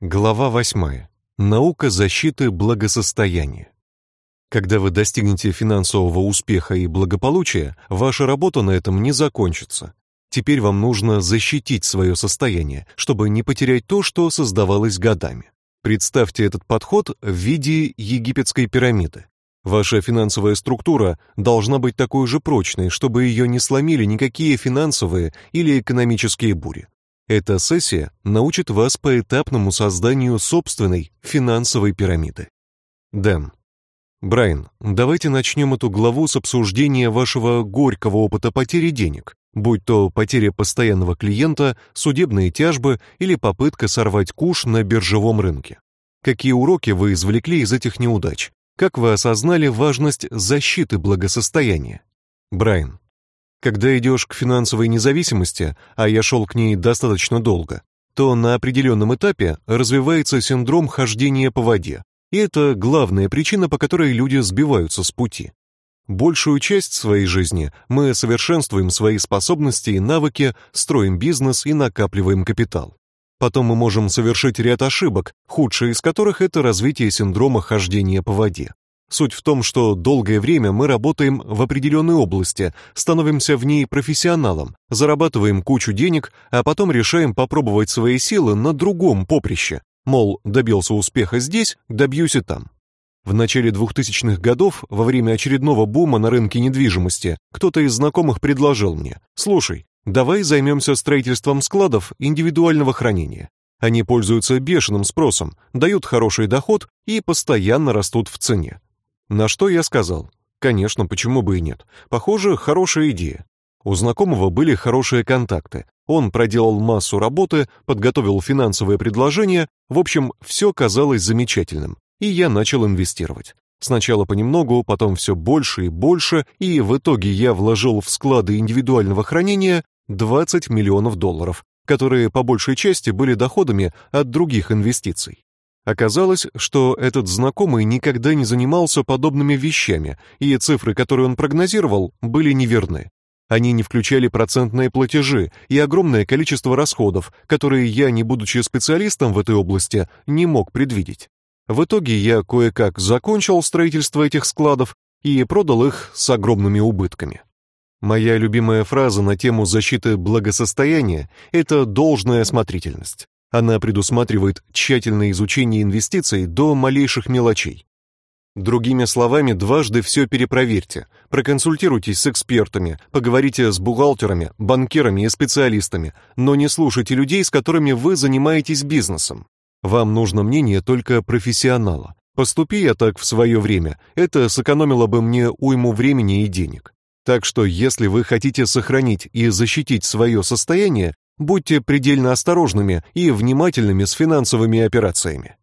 Глава 8. Наука защиты благосостояния. Когда вы достигнете финансового успеха и благополучия, ваша работа на этом не закончится. Теперь вам нужно защитить свое состояние, чтобы не потерять то, что создавалось годами. Представьте этот подход в виде египетской пирамиды. Ваша финансовая структура должна быть такой же прочной, чтобы ее не сломили никакие финансовые или экономические бури. Эта сессия научит вас поэтапному созданию собственной финансовой пирамиды. Дэн. Брайан, давайте начнем эту главу с обсуждения вашего горького опыта потери денег, будь то потеря постоянного клиента, судебные тяжбы или попытка сорвать куш на биржевом рынке. Какие уроки вы извлекли из этих неудач? Как вы осознали важность защиты благосостояния? Брайан. Когда идешь к финансовой независимости, а я шел к ней достаточно долго, то на определенном этапе развивается синдром хождения по воде. И это главная причина, по которой люди сбиваются с пути. Большую часть своей жизни мы совершенствуем свои способности и навыки, строим бизнес и накапливаем капитал. Потом мы можем совершить ряд ошибок, худшая из которых это развитие синдрома хождения по воде. Суть в том, что долгое время мы работаем в определенной области, становимся в ней профессионалом, зарабатываем кучу денег, а потом решаем попробовать свои силы на другом поприще. Мол, добился успеха здесь, добьюсь и там. В начале 2000-х годов, во время очередного бума на рынке недвижимости, кто-то из знакомых предложил мне: "Слушай, Давай займемся строительством складов индивидуального хранения. Они пользуются бешеным спросом, дают хороший доход и постоянно растут в цене. На что я сказал: "Конечно, почему бы и нет? Похоже, хорошая идея". У знакомого были хорошие контакты. Он проделал массу работы, подготовил финансовые предложения, в общем, все казалось замечательным. И я начал инвестировать. Сначала понемногу, потом все больше и больше, и в итоге я вложил в склады индивидуального хранения 20 миллионов долларов, которые по большей части были доходами от других инвестиций. Оказалось, что этот знакомый никогда не занимался подобными вещами, и цифры, которые он прогнозировал, были неверны. Они не включали процентные платежи и огромное количество расходов, которые я, не будучи специалистом в этой области, не мог предвидеть. В итоге я кое-как закончил строительство этих складов и продал их с огромными убытками. Моя любимая фраза на тему защиты благосостояния это должная осмотрительность. Она предусматривает тщательное изучение инвестиций до малейших мелочей. Другими словами, дважды все перепроверьте. Проконсультируйтесь с экспертами, поговорите с бухгалтерами, банкирами и специалистами, но не слушайте людей, с которыми вы занимаетесь бизнесом. Вам нужно мнение только профессионала. Поступи я так в свое время, это сэкономило бы мне уйму времени и денег. Так что, если вы хотите сохранить и защитить свое состояние, будьте предельно осторожными и внимательными с финансовыми операциями.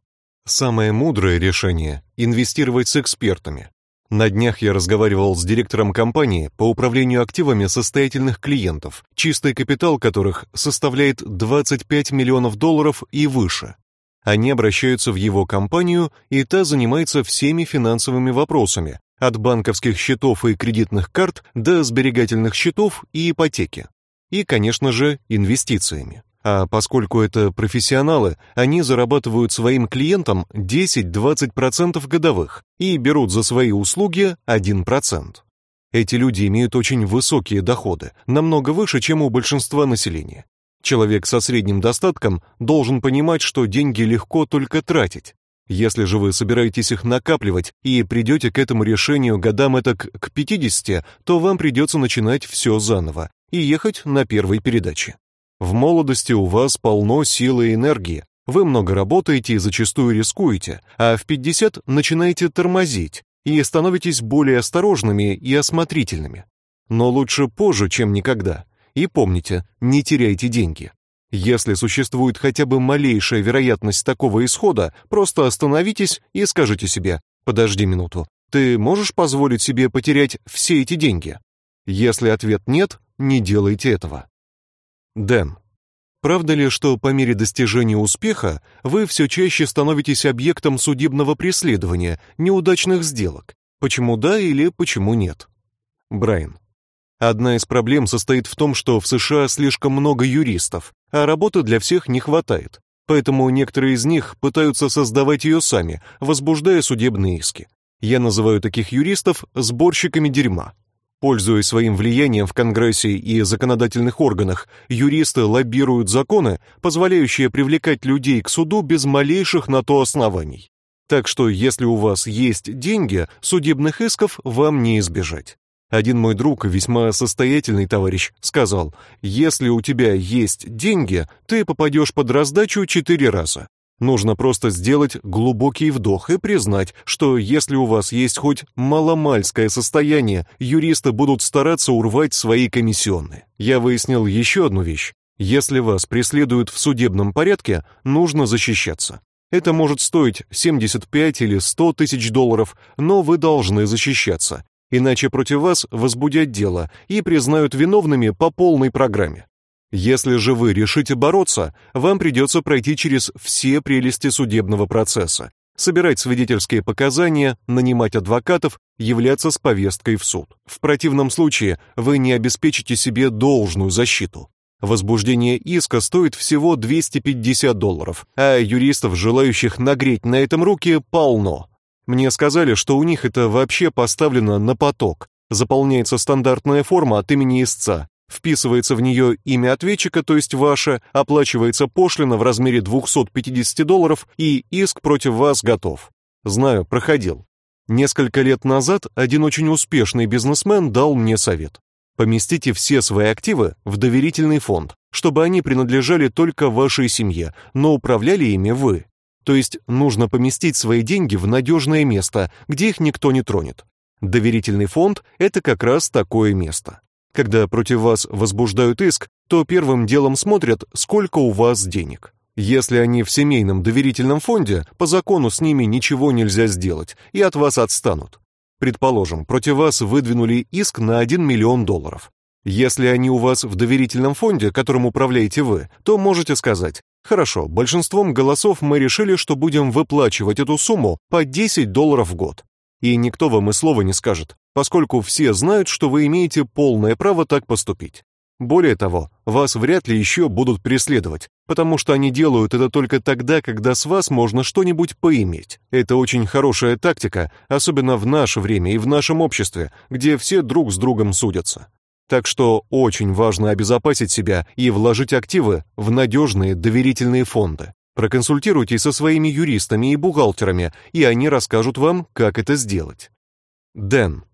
Самое мудрое решение инвестировать с экспертами. На днях я разговаривал с директором компании по управлению активами состоятельных клиентов, чистый капитал которых составляет 25 миллионов долларов и выше. Они обращаются в его компанию, и та занимается всеми финансовыми вопросами, от банковских счетов и кредитных карт до сберегательных счетов и ипотеки. И, конечно же, инвестициями. А поскольку это профессионалы, они зарабатывают своим клиентам 10-20% годовых и берут за свои услуги 1%. Эти люди имеют очень высокие доходы, намного выше, чем у большинства населения. Человек со средним достатком должен понимать, что деньги легко только тратить, если же вы собираетесь их накапливать и придете к этому решению годам это к 50, то вам придется начинать все заново и ехать на первой передаче. В молодости у вас полно силы и энергии. Вы много работаете и зачастую рискуете, а в 50 начинаете тормозить и становитесь более осторожными и осмотрительными. Но лучше позже, чем никогда. И помните, не теряйте деньги. Если существует хотя бы малейшая вероятность такого исхода, просто остановитесь и скажите себе: "Подожди минуту. Ты можешь позволить себе потерять все эти деньги?" Если ответ нет, не делайте этого. Дэн. Правда ли, что по мере достижения успеха вы все чаще становитесь объектом судебного преследования, неудачных сделок? Почему да или почему нет? Брайан. Одна из проблем состоит в том, что в США слишком много юристов, а работы для всех не хватает. Поэтому некоторые из них пытаются создавать ее сами, возбуждая судебные иски. Я называю таких юристов сборщиками дерьма. Пользуясь своим влиянием в Конгрессе и законодательных органах, юристы лоббируют законы, позволяющие привлекать людей к суду без малейших на то оснований. Так что, если у вас есть деньги, судебных исков вам не избежать. Один мой друг, весьма состоятельный товарищ, сказал: "Если у тебя есть деньги, ты попадешь под раздачу четыре раза. Нужно просто сделать глубокий вдох и признать, что если у вас есть хоть маломальское состояние, юристы будут стараться урвать свои комиссионные. Я выяснил еще одну вещь. Если вас преследуют в судебном порядке, нужно защищаться. Это может стоить 75 или 100 тысяч долларов, но вы должны защищаться, иначе против вас возбудят дело и признают виновными по полной программе. Если же вы решите бороться, вам придется пройти через все прелести судебного процесса, собирать свидетельские показания, нанимать адвокатов, являться с повесткой в суд. В противном случае вы не обеспечите себе должную защиту. Возбуждение иска стоит всего 250 долларов, а юристов, желающих нагреть на этом руки, полно. Мне сказали, что у них это вообще поставлено на поток. Заполняется стандартная форма от имени истца, Вписывается в нее имя ответчика, то есть ваше, оплачивается пошлина в размере 250 долларов, и иск против вас готов. Знаю, проходил. Несколько лет назад один очень успешный бизнесмен дал мне совет. Поместите все свои активы в доверительный фонд, чтобы они принадлежали только вашей семье, но управляли ими вы. То есть нужно поместить свои деньги в надежное место, где их никто не тронет. Доверительный фонд это как раз такое место. Когда против вас возбуждают иск, то первым делом смотрят, сколько у вас денег. Если они в семейном доверительном фонде, по закону с ними ничего нельзя сделать и от вас отстанут. Предположим, против вас выдвинули иск на 1 миллион долларов. Если они у вас в доверительном фонде, которым управляете вы, то можете сказать: "Хорошо, большинством голосов мы решили, что будем выплачивать эту сумму по 10 долларов в год". И никто вам и слова не скажет поскольку все знают, что вы имеете полное право так поступить. Более того, вас вряд ли еще будут преследовать, потому что они делают это только тогда, когда с вас можно что-нибудь поиметь. Это очень хорошая тактика, особенно в наше время и в нашем обществе, где все друг с другом судятся. Так что очень важно обезопасить себя и вложить активы в надежные доверительные фонды. Проконсультируйтесь со своими юристами и бухгалтерами, и они расскажут вам, как это сделать. Дэн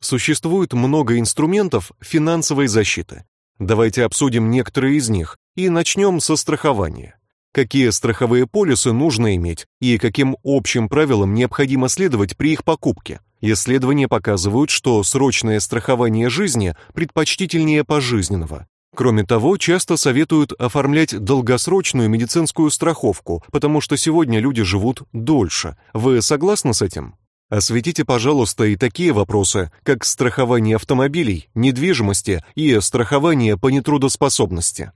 Существует много инструментов финансовой защиты. Давайте обсудим некоторые из них и начнем со страхования. Какие страховые полисы нужно иметь и каким общим правилам необходимо следовать при их покупке? Исследования показывают, что срочное страхование жизни предпочтительнее пожизненного. Кроме того, часто советуют оформлять долгосрочную медицинскую страховку, потому что сегодня люди живут дольше. Вы согласны с этим? Осветите, пожалуйста, и такие вопросы, как страхование автомобилей, недвижимости и страхование по нетрудоспособности.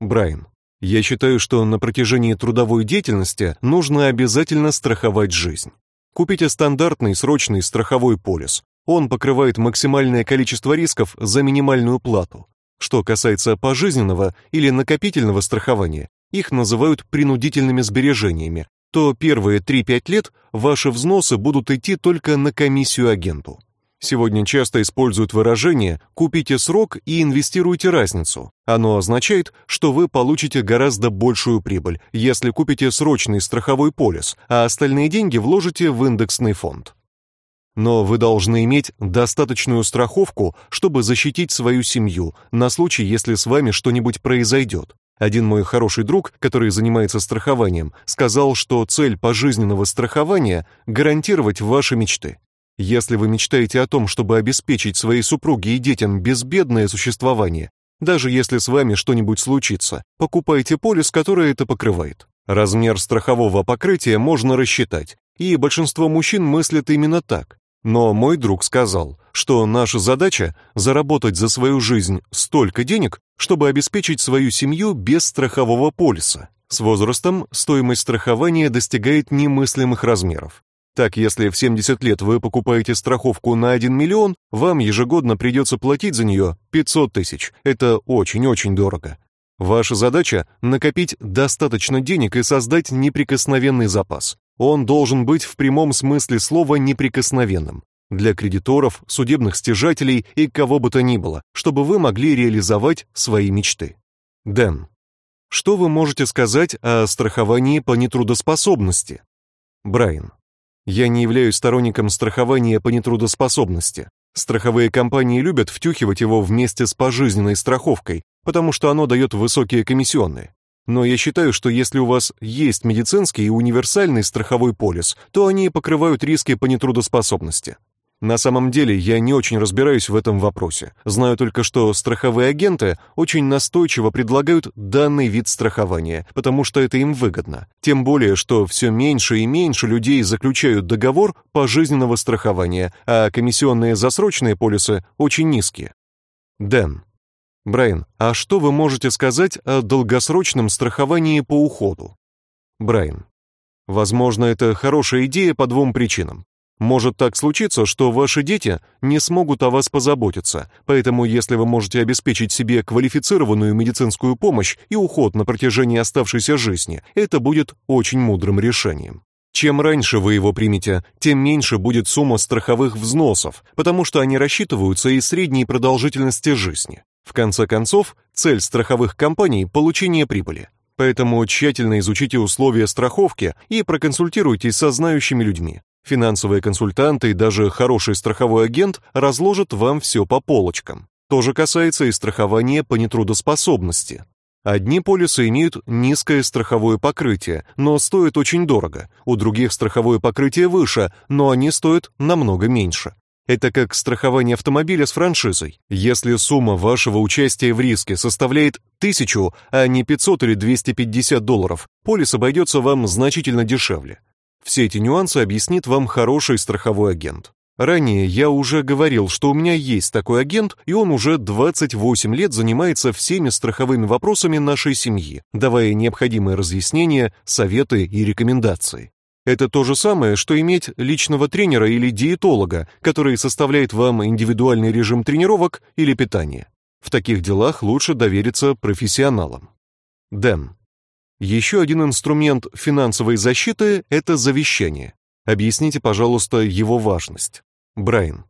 Брайан, я считаю, что на протяжении трудовой деятельности нужно обязательно страховать жизнь. Купите стандартный срочный страховой полис. Он покрывает максимальное количество рисков за минимальную плату. Что касается пожизненного или накопительного страхования, их называют принудительными сбережениями, то первые 3-5 лет ваши взносы будут идти только на комиссию агенту. Сегодня часто используют выражение «купите срок и инвестируйте разницу». Оно означает, что вы получите гораздо большую прибыль, если купите срочный страховой полис, а остальные деньги вложите в индексный фонд. Но вы должны иметь достаточную страховку, чтобы защитить свою семью на случай, если с вами что-нибудь произойдет. Один мой хороший друг, который занимается страхованием, сказал, что цель пожизненного страхования гарантировать ваши мечты. Если вы мечтаете о том, чтобы обеспечить своей супруге и детям безбедное существование, даже если с вами что-нибудь случится, покупайте полис, который это покрывает. Размер страхового покрытия можно рассчитать, и большинство мужчин мыслят именно так. Но мой друг сказал, что наша задача заработать за свою жизнь столько денег, чтобы обеспечить свою семью без страхового полиса. С возрастом стоимость страхования достигает немыслимых размеров. Так, если в 70 лет вы покупаете страховку на 1 миллион, вам ежегодно придется платить за нее 500 тысяч. Это очень-очень дорого. Ваша задача — накопить достаточно денег и создать неприкосновенный запас. Он должен быть в прямом смысле слова неприкосновенным для кредиторов, судебных стяжателей и кого бы то ни было, чтобы вы могли реализовать свои мечты. Дэн. Что вы можете сказать о страховании по нетрудоспособности? Брайан. Я не являюсь сторонником страхования по нетрудоспособности. Страховые компании любят втюхивать его вместе с пожизненной страховкой, потому что оно дает высокие комиссионные. Но я считаю, что если у вас есть медицинский и универсальный страховой полис, то они покрывают риски по нетрудоспособности. На самом деле я не очень разбираюсь в этом вопросе. Знаю только, что страховые агенты очень настойчиво предлагают данный вид страхования, потому что это им выгодно. Тем более, что все меньше и меньше людей заключают договор пожизненного страхования, а комиссионные засрочные полисы очень низкие. Дэн. Брайан, а что вы можете сказать о долгосрочном страховании по уходу? Брайан. Возможно, это хорошая идея по двум причинам. Может так случиться, что ваши дети не смогут о вас позаботиться, поэтому если вы можете обеспечить себе квалифицированную медицинскую помощь и уход на протяжении оставшейся жизни, это будет очень мудрым решением. Чем раньше вы его примете, тем меньше будет сумма страховых взносов, потому что они рассчитываются из средней продолжительности жизни. В конце концов, цель страховых компаний получение прибыли. Поэтому тщательно изучите условия страховки и проконсультируйтесь со знающими людьми. Финансовые консультанты и даже хороший страховой агент разложат вам все по полочкам. То же касается и страхования по нетрудоспособности. Одни полисы имеют низкое страховое покрытие, но стоят очень дорого. У других страховое покрытие выше, но они стоят намного меньше. Это как страхование автомобиля с франшизой. Если сумма вашего участия в риске составляет 1000, а не 500 или 250 долларов, полис обойдется вам значительно дешевле. Все эти нюансы объяснит вам хороший страховой агент. Ранее я уже говорил, что у меня есть такой агент, и он уже 28 лет занимается всеми страховыми вопросами нашей семьи, давая необходимые разъяснения, советы и рекомендации. Это то же самое, что иметь личного тренера или диетолога, который составляет вам индивидуальный режим тренировок или питания. В таких делах лучше довериться профессионалам. Дэн. Еще один инструмент финансовой защиты это завещание. Объясните, пожалуйста, его важность. Брайан.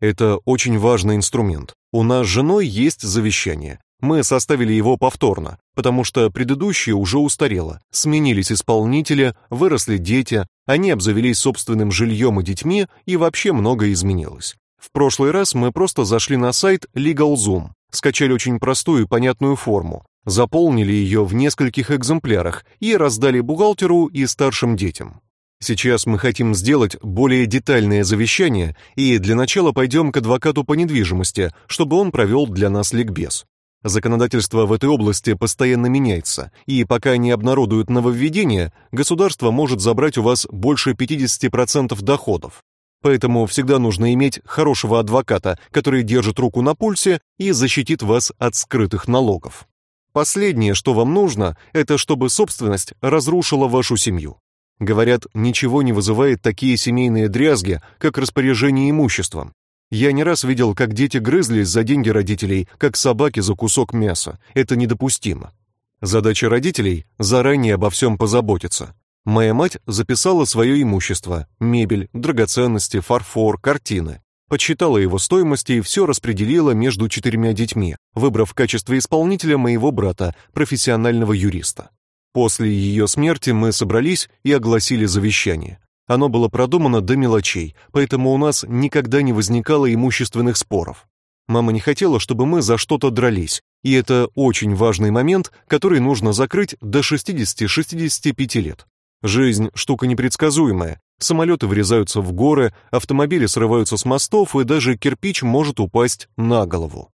Это очень важный инструмент. У нас с женой есть завещание. Мы составили его повторно, потому что предыдущее уже устарело. Сменились исполнители, выросли дети, они обзавелись собственным жильем и детьми, и вообще многое изменилось. В прошлый раз мы просто зашли на сайт LegalZoom, скачали очень простую и понятную форму, заполнили ее в нескольких экземплярах и раздали бухгалтеру и старшим детям. Сейчас мы хотим сделать более детальное завещание и для начала пойдем к адвокату по недвижимости, чтобы он провел для нас ликбез. Законодательство в этой области постоянно меняется, и пока не обнародуют нововведения, государство может забрать у вас больше 50% доходов. Поэтому всегда нужно иметь хорошего адвоката, который держит руку на пульсе и защитит вас от скрытых налогов. Последнее, что вам нужно, это чтобы собственность разрушила вашу семью. Говорят, ничего не вызывает такие семейные дрязги, как распоряжение имуществом. Я не раз видел, как дети грызлись за деньги родителей, как собаки за кусок мяса. Это недопустимо. Задача родителей заранее обо всем позаботиться. Моя мать записала свое имущество: мебель, драгоценности, фарфор, картины подсчитала его стоимость и все распределила между четырьмя детьми, выбрав в качестве исполнителя моего брата, профессионального юриста. После ее смерти мы собрались и огласили завещание. Оно было продумано до мелочей, поэтому у нас никогда не возникало имущественных споров. Мама не хотела, чтобы мы за что-то дрались, и это очень важный момент, который нужно закрыть до 60-65 лет. Жизнь штука непредсказуемая, Самолеты врезаются в горы, автомобили срываются с мостов, и даже кирпич может упасть на голову.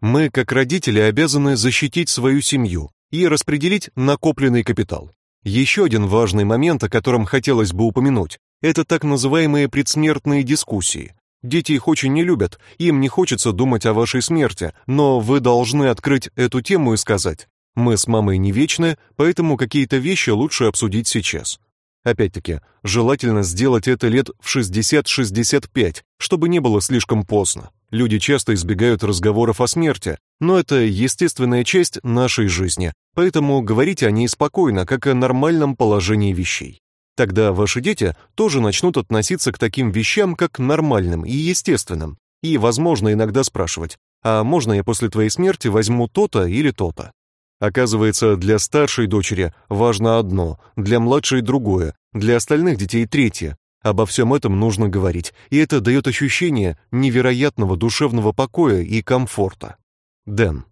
Мы, как родители, обязаны защитить свою семью и распределить накопленный капитал. Еще один важный момент, о котором хотелось бы упомянуть, это так называемые предсмертные дискуссии. Дети их очень не любят, им не хочется думать о вашей смерти, но вы должны открыть эту тему и сказать: "Мы с мамой не вечны, поэтому какие-то вещи лучше обсудить сейчас". Опять-таки, желательно сделать это лет в 60-65, чтобы не было слишком поздно. Люди часто избегают разговоров о смерти, но это естественная часть нашей жизни, поэтому говорите о ней спокойно, как о нормальном положении вещей. Тогда ваши дети тоже начнут относиться к таким вещам как нормальным и естественным, и, возможно, иногда спрашивать: "А можно я после твоей смерти возьму то-то или то-то?" Оказывается, для старшей дочери важно одно, для младшей другое, для остальных детей третье. Обо всем этом нужно говорить, и это дает ощущение невероятного душевного покоя и комфорта. Дэн.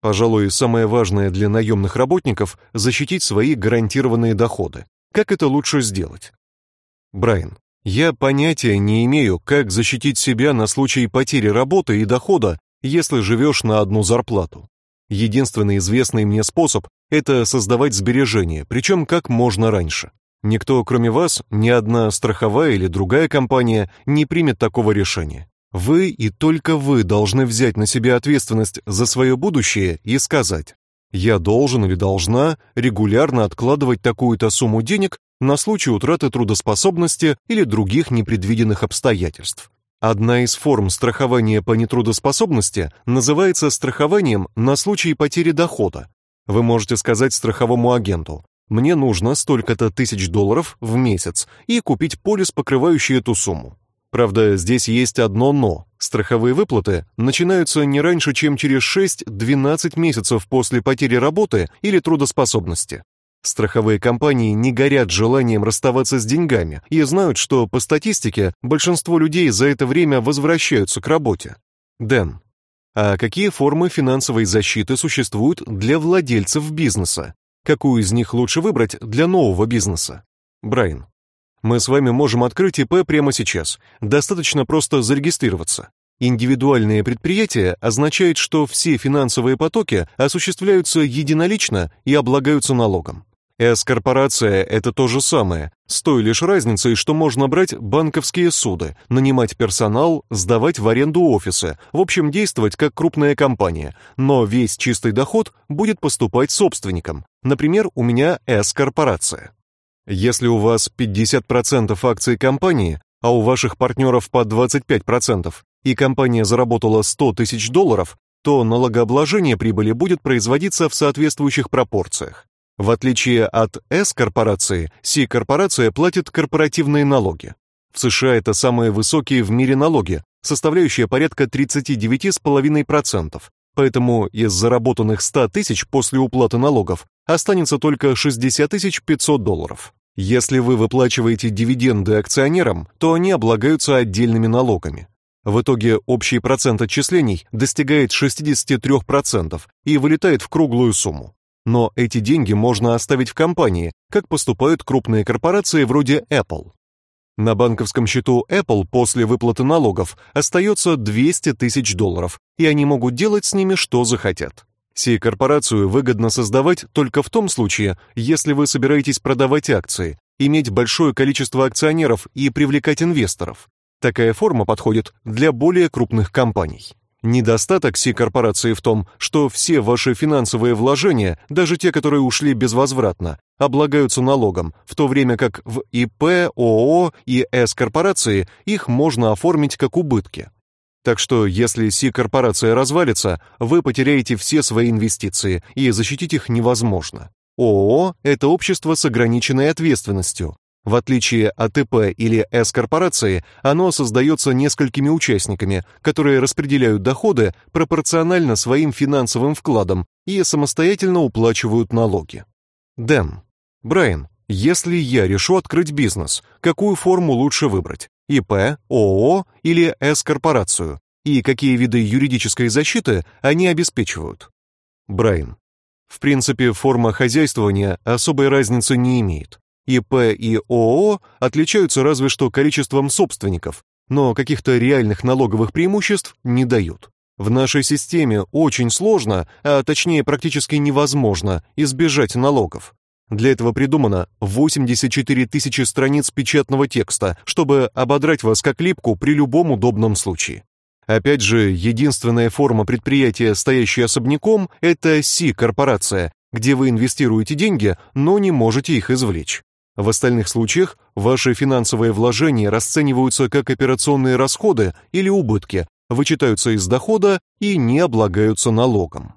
Пожалуй, самое важное для наемных работников защитить свои гарантированные доходы. Как это лучше сделать? Брайан. Я понятия не имею, как защитить себя на случай потери работы и дохода, если живешь на одну зарплату. Единственный известный мне способ это создавать сбережения, причем как можно раньше. Никто, кроме вас, ни одна страховая или другая компания не примет такого решения. Вы и только вы должны взять на себя ответственность за свое будущее и сказать: я должен или должна регулярно откладывать такую-то сумму денег на случай утраты трудоспособности или других непредвиденных обстоятельств. Одна из форм страхования по нетрудоспособности называется страхованием на случай потери дохода. Вы можете сказать страховому агенту: "Мне нужно столько-то тысяч долларов в месяц" и купить полис, покрывающий эту сумму. Правда, здесь есть одно но. Страховые выплаты начинаются не раньше, чем через 6-12 месяцев после потери работы или трудоспособности. Страховые компании не горят желанием расставаться с деньгами и знают, что по статистике большинство людей за это время возвращаются к работе. Дэн, а какие формы финансовой защиты существуют для владельцев бизнеса? Какую из них лучше выбрать для нового бизнеса? Брайан, мы с вами можем открыть ИП прямо сейчас. Достаточно просто зарегистрироваться. Индивидуальное предприятие означает, что все финансовые потоки осуществляются единолично и облагаются налогом. С-корпорация это то же самое, с той лишь разницей, что можно брать банковские суды, нанимать персонал, сдавать в аренду офисы, в общем, действовать как крупная компания, но весь чистый доход будет поступать собственникам. Например, у меня С-корпорация. Если у вас 50% акций компании, а у ваших партнеров по 25%, и компания заработала 100 тысяч долларов, то налогообложение прибыли будет производиться в соответствующих пропорциях. В отличие от С-корпорации, С-корпорация платит корпоративные налоги. В США это самые высокие в мире налоги, составляющие порядка 39,5%. Поэтому из заработанных 100 тысяч после уплаты налогов останется только 60 500 долларов. Если вы выплачиваете дивиденды акционерам, то они облагаются отдельными налогами. В итоге общий процент отчислений достигает 63% и вылетает в круглую сумму. Но эти деньги можно оставить в компании, как поступают крупные корпорации вроде Apple. На банковском счету Apple после выплаты налогов остается 200 тысяч долларов, и они могут делать с ними что захотят. Сей корпорацию выгодно создавать только в том случае, если вы собираетесь продавать акции, иметь большое количество акционеров и привлекать инвесторов. Такая форма подходит для более крупных компаний. Недостаток сей корпорации в том, что все ваши финансовые вложения, даже те, которые ушли безвозвратно, облагаются налогом, в то время как в ИП, ООО и С-корпорации их можно оформить как убытки. Так что, если Си-корпорация развалится, вы потеряете все свои инвестиции, и защитить их невозможно. ООО это общество с ограниченной ответственностью, в отличие от ИП или С-корпорации, оно создается несколькими участниками, которые распределяют доходы пропорционально своим финансовым вкладам и самостоятельно уплачивают налоги. Дэн. Брайан, если я решу открыть бизнес, какую форму лучше выбрать? ИП, ООО или С-корпорацию? И какие виды юридической защиты они обеспечивают? Брайан. В принципе, форма хозяйствования особой разницы не имеет. ИП и ООО отличаются разве что количеством собственников, но каких-то реальных налоговых преимуществ не дают. В нашей системе очень сложно, а точнее практически невозможно избежать налогов. Для этого придумано 84 тысячи страниц печатного текста, чтобы ободрать вас как липку при любом удобном случае. Опять же, единственная форма предприятия, стоящая особняком, это Си-корпорация, где вы инвестируете деньги, но не можете их извлечь. В остальных случаях ваши финансовые вложения расцениваются как операционные расходы или убытки вычитаются из дохода и не облагаются налогом.